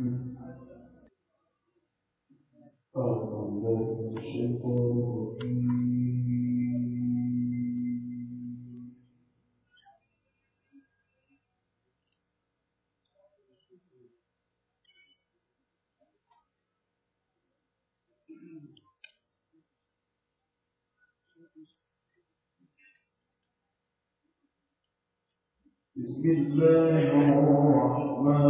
الله الشيطان الرجيم بسم الله الرحمن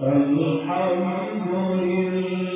الحمد لله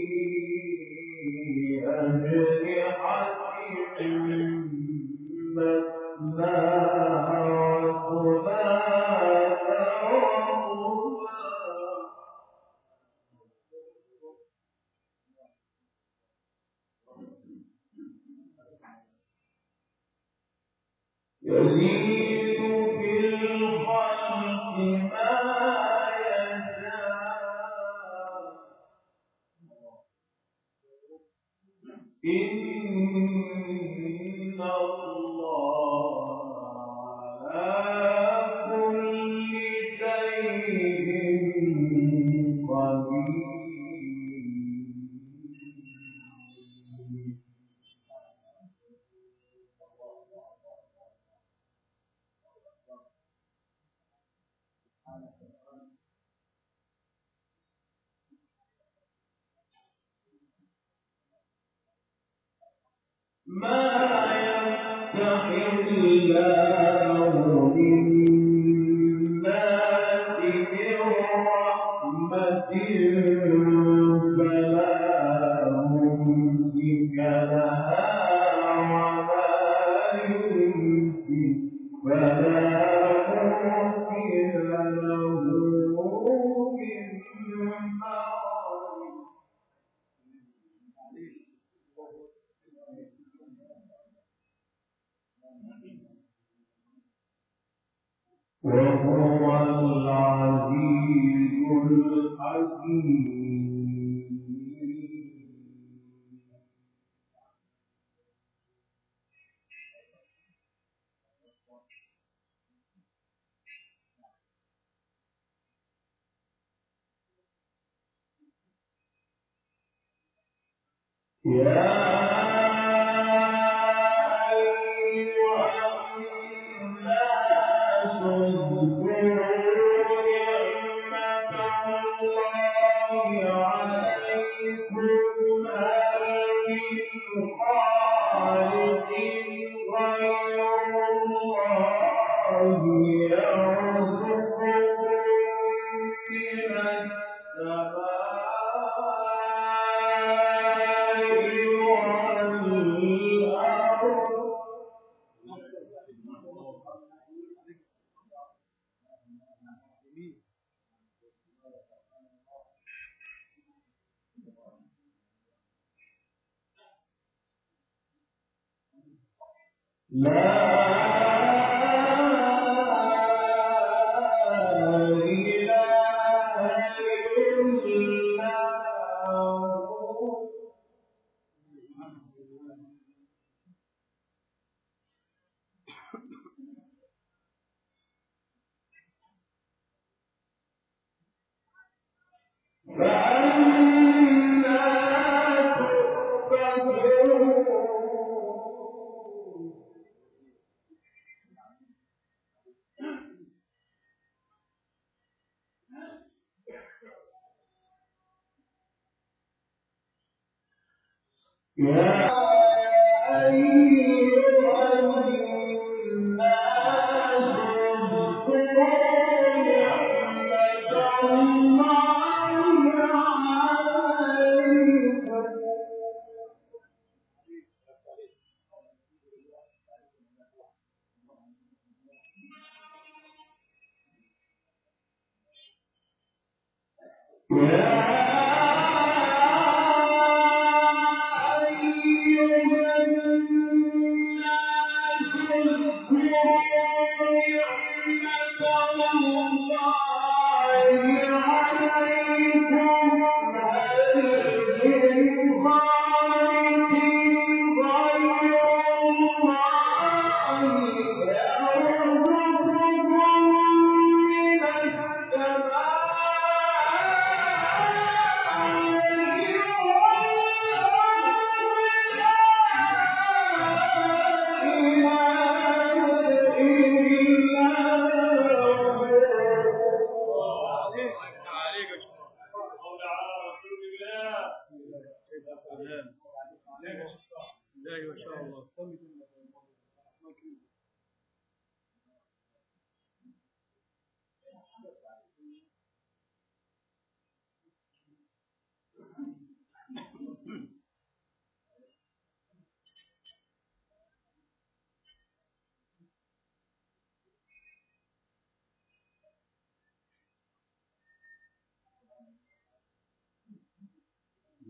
فلا يا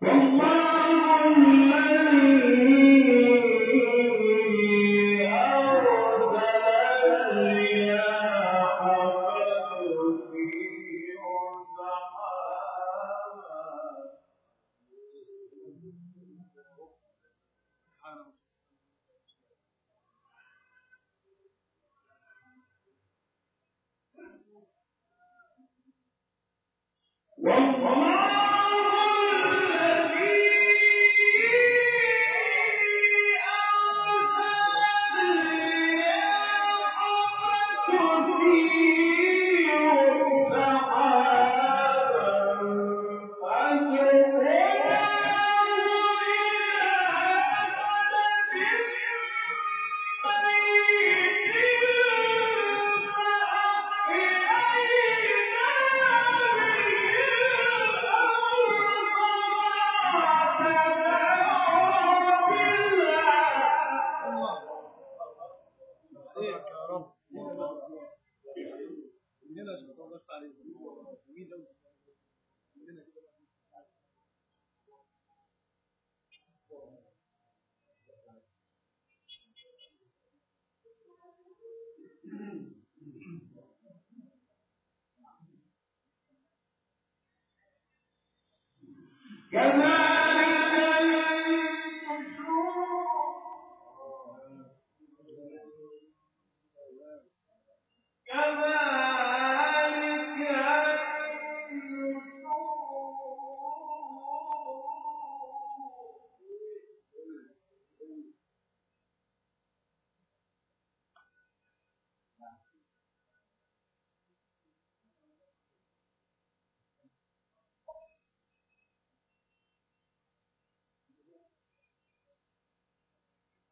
Quando mais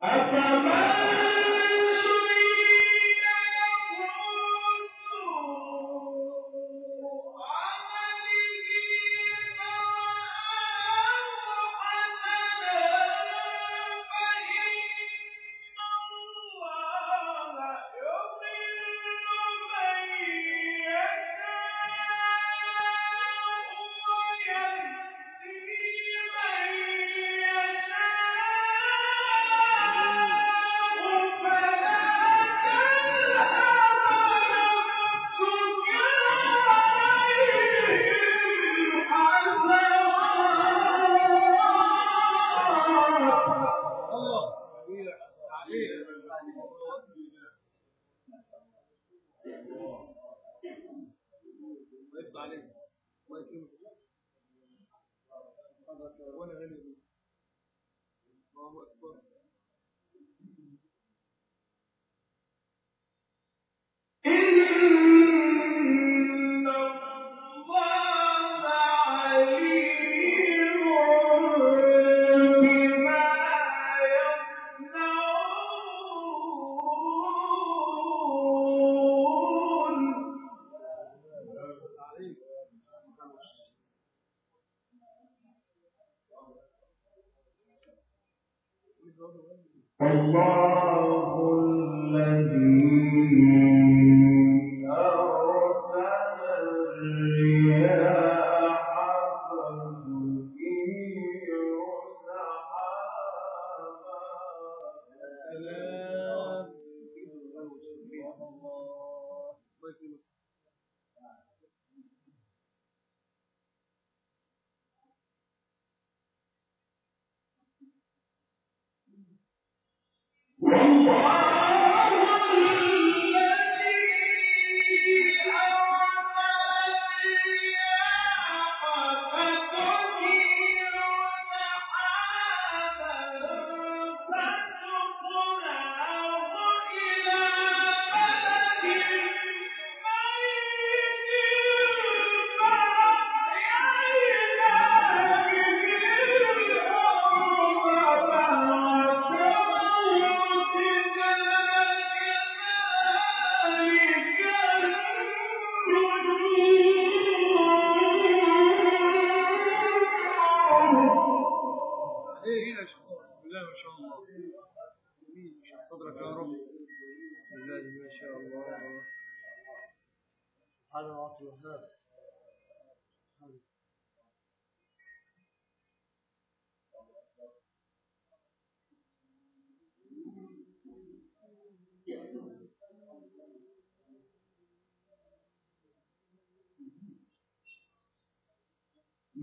Abraham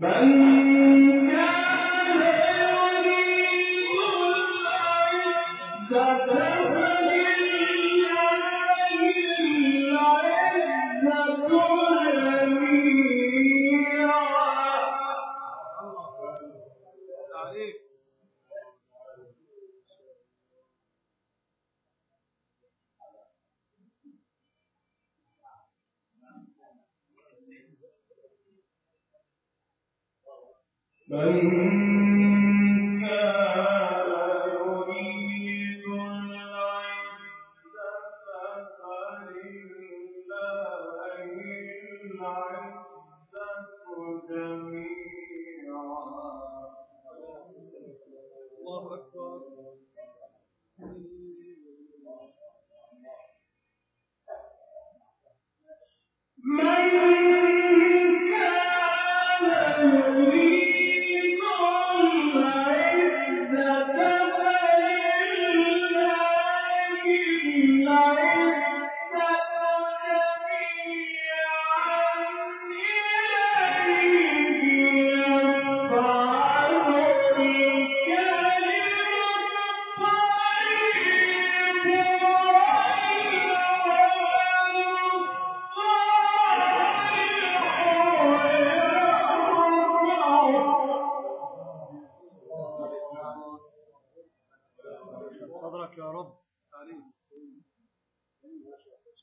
من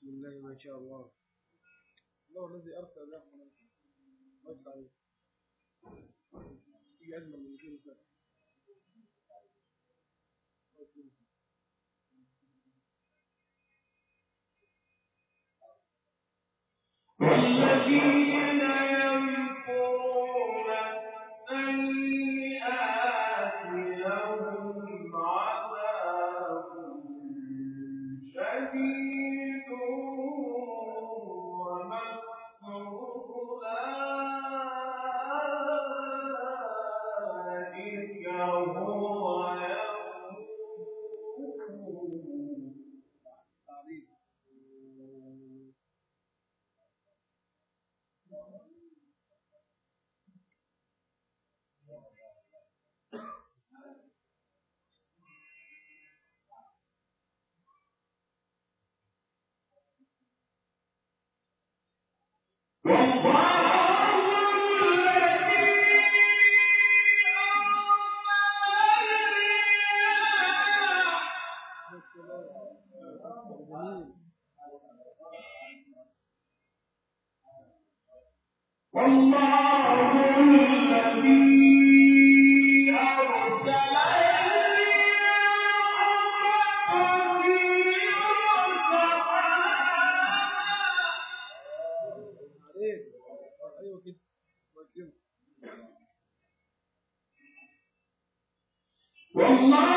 بسم الله ما شاء الله. الله الذي أرسل رحمة ويطلع عليه. في أزمة من يجيب الفتح الذين ينفرون Değil mi? Vallahi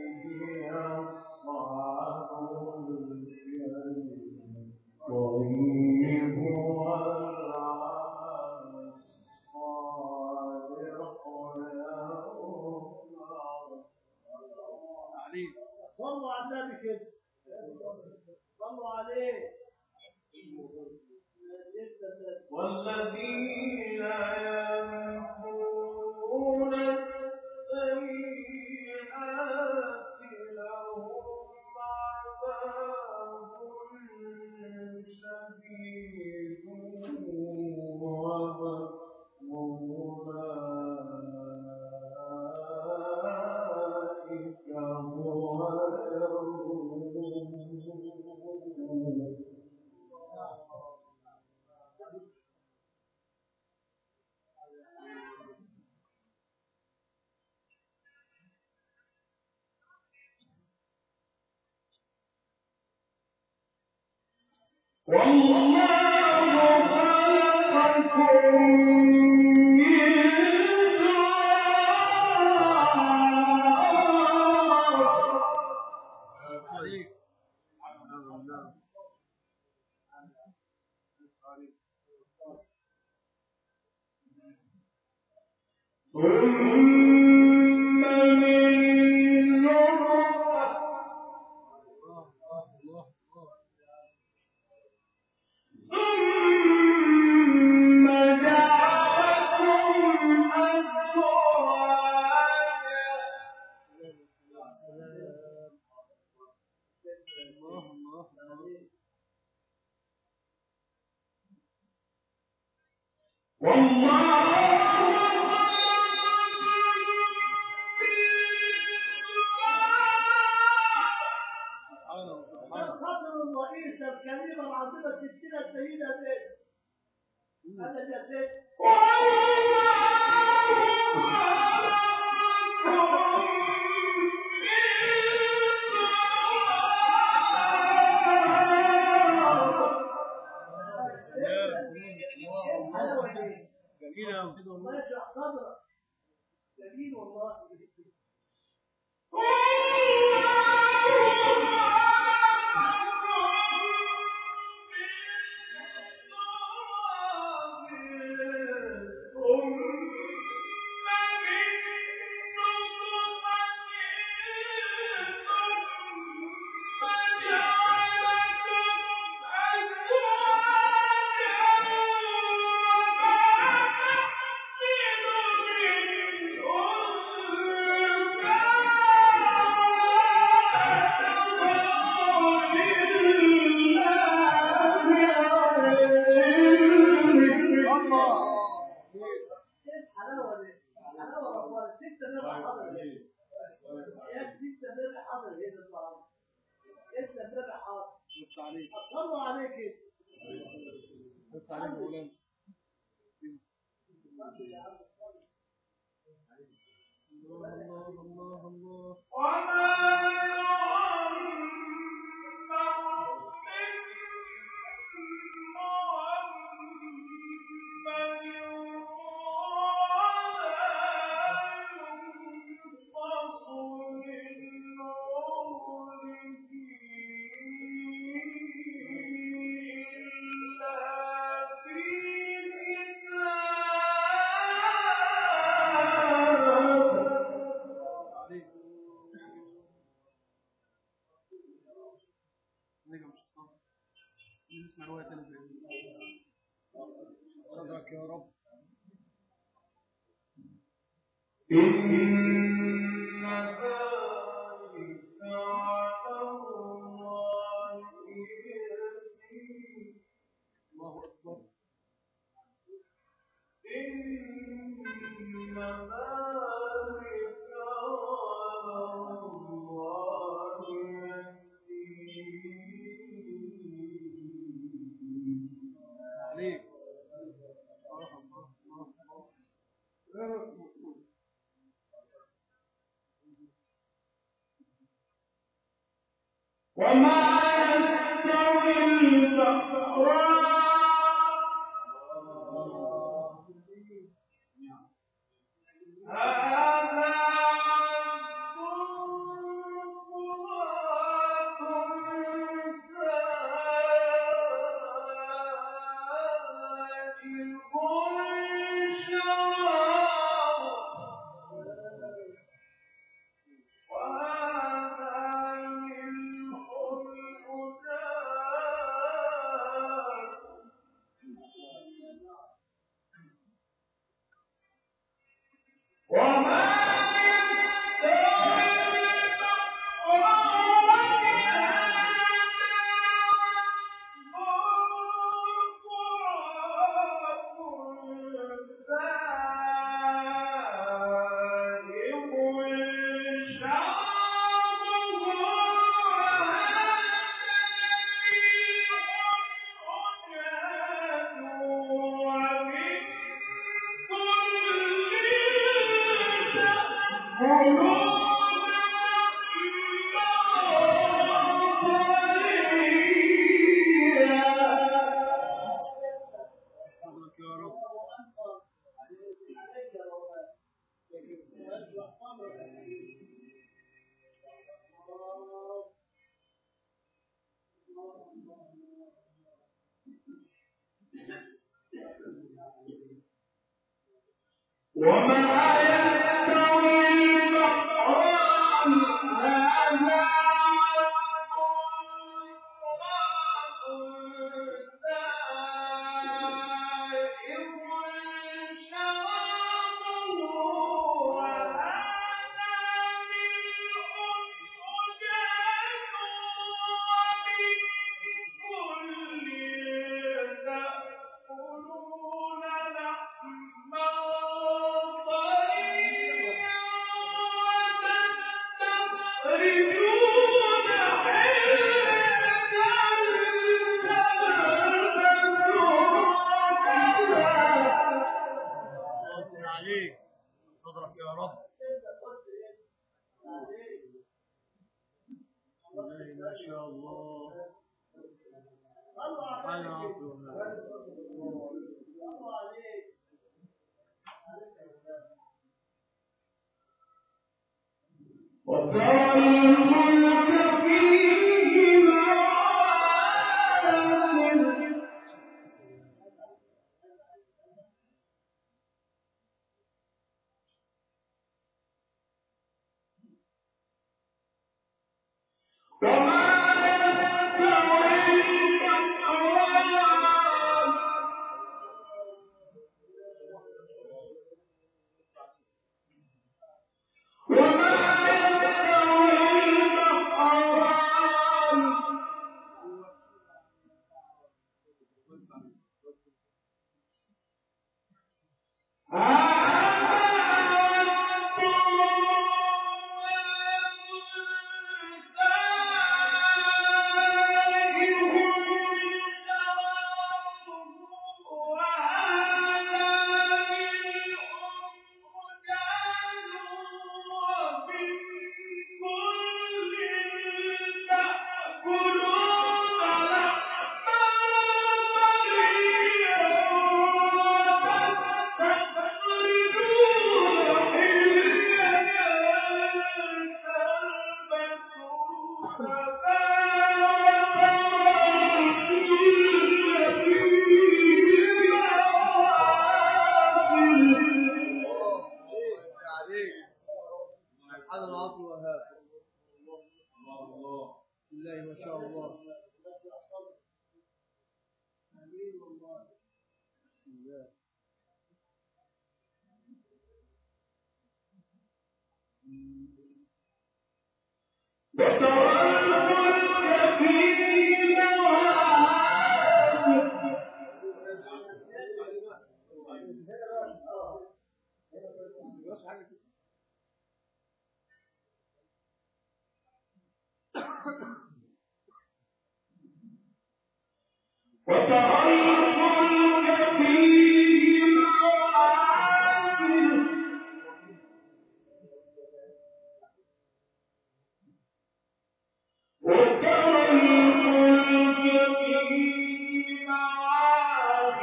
وما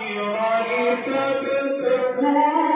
الآخرة تبتغون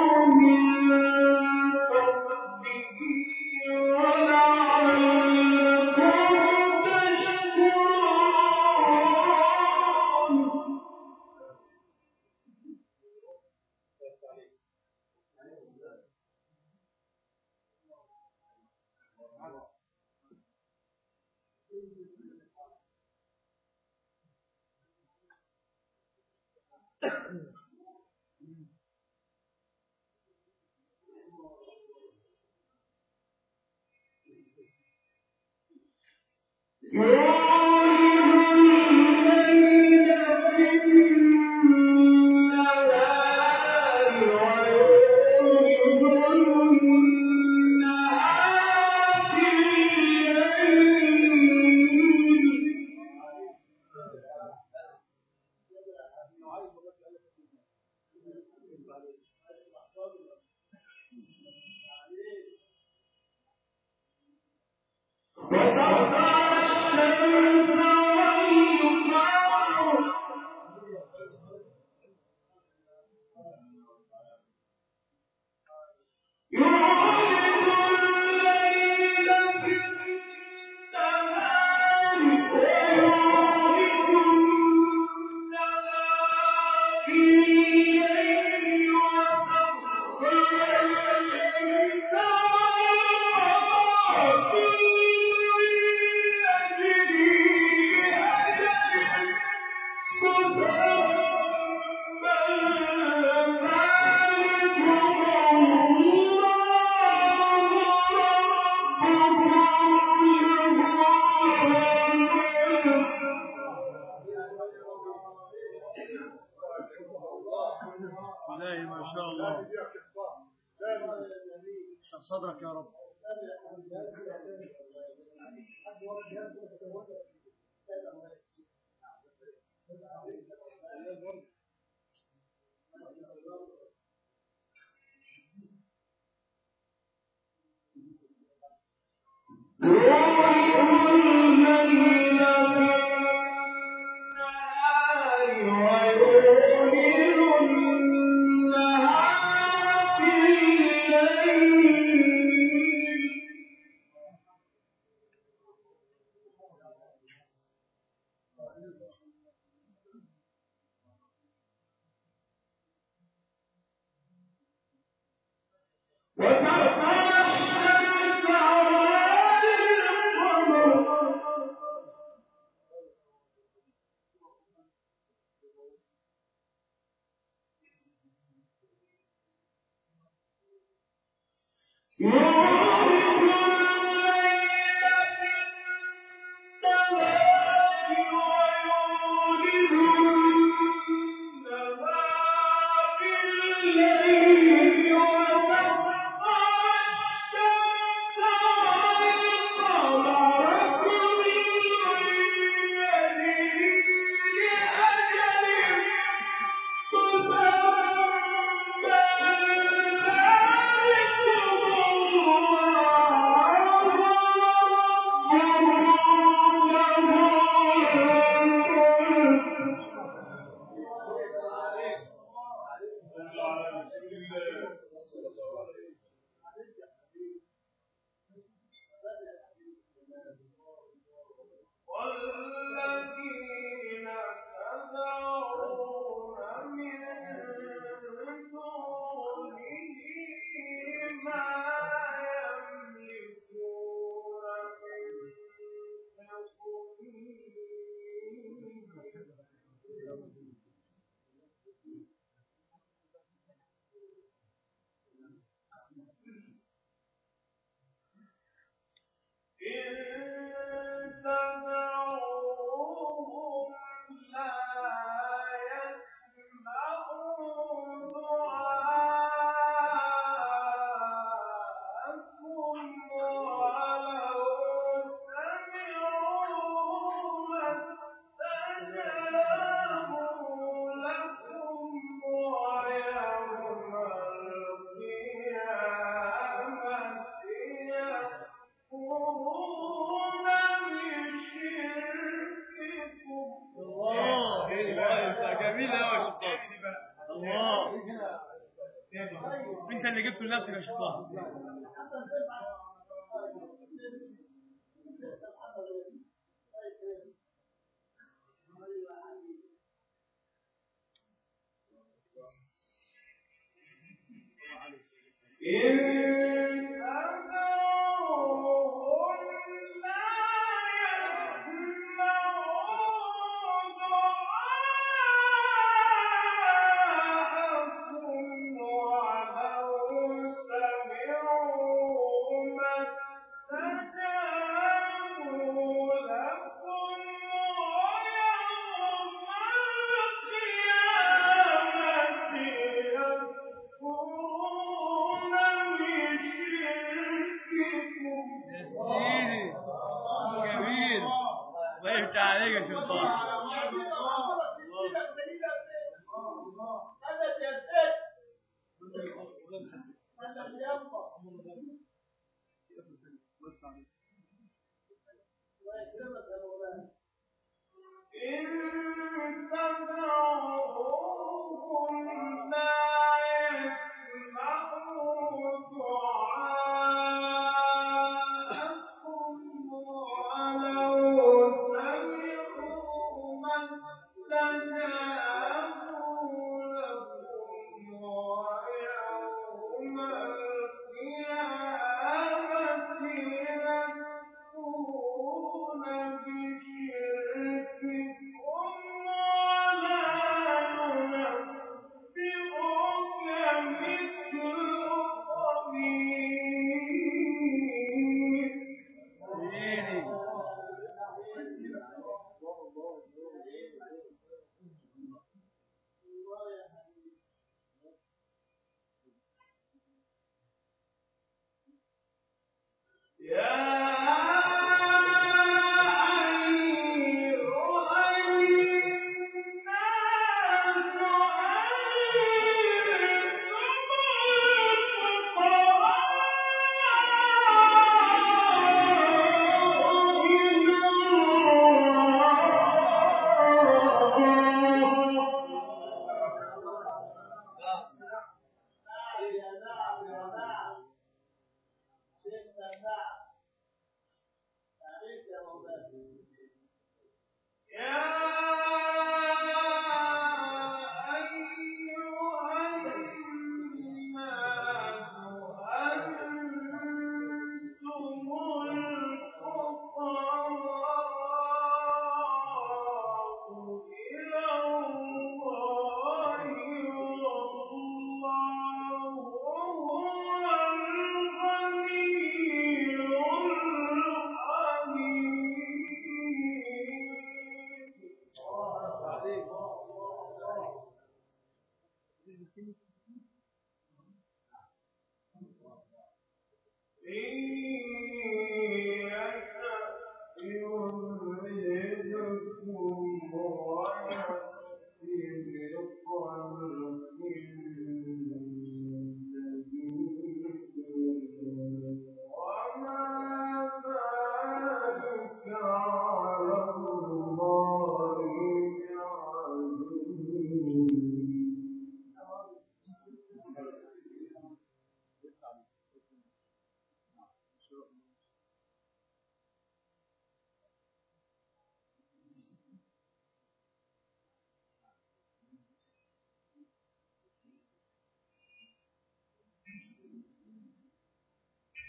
Amen.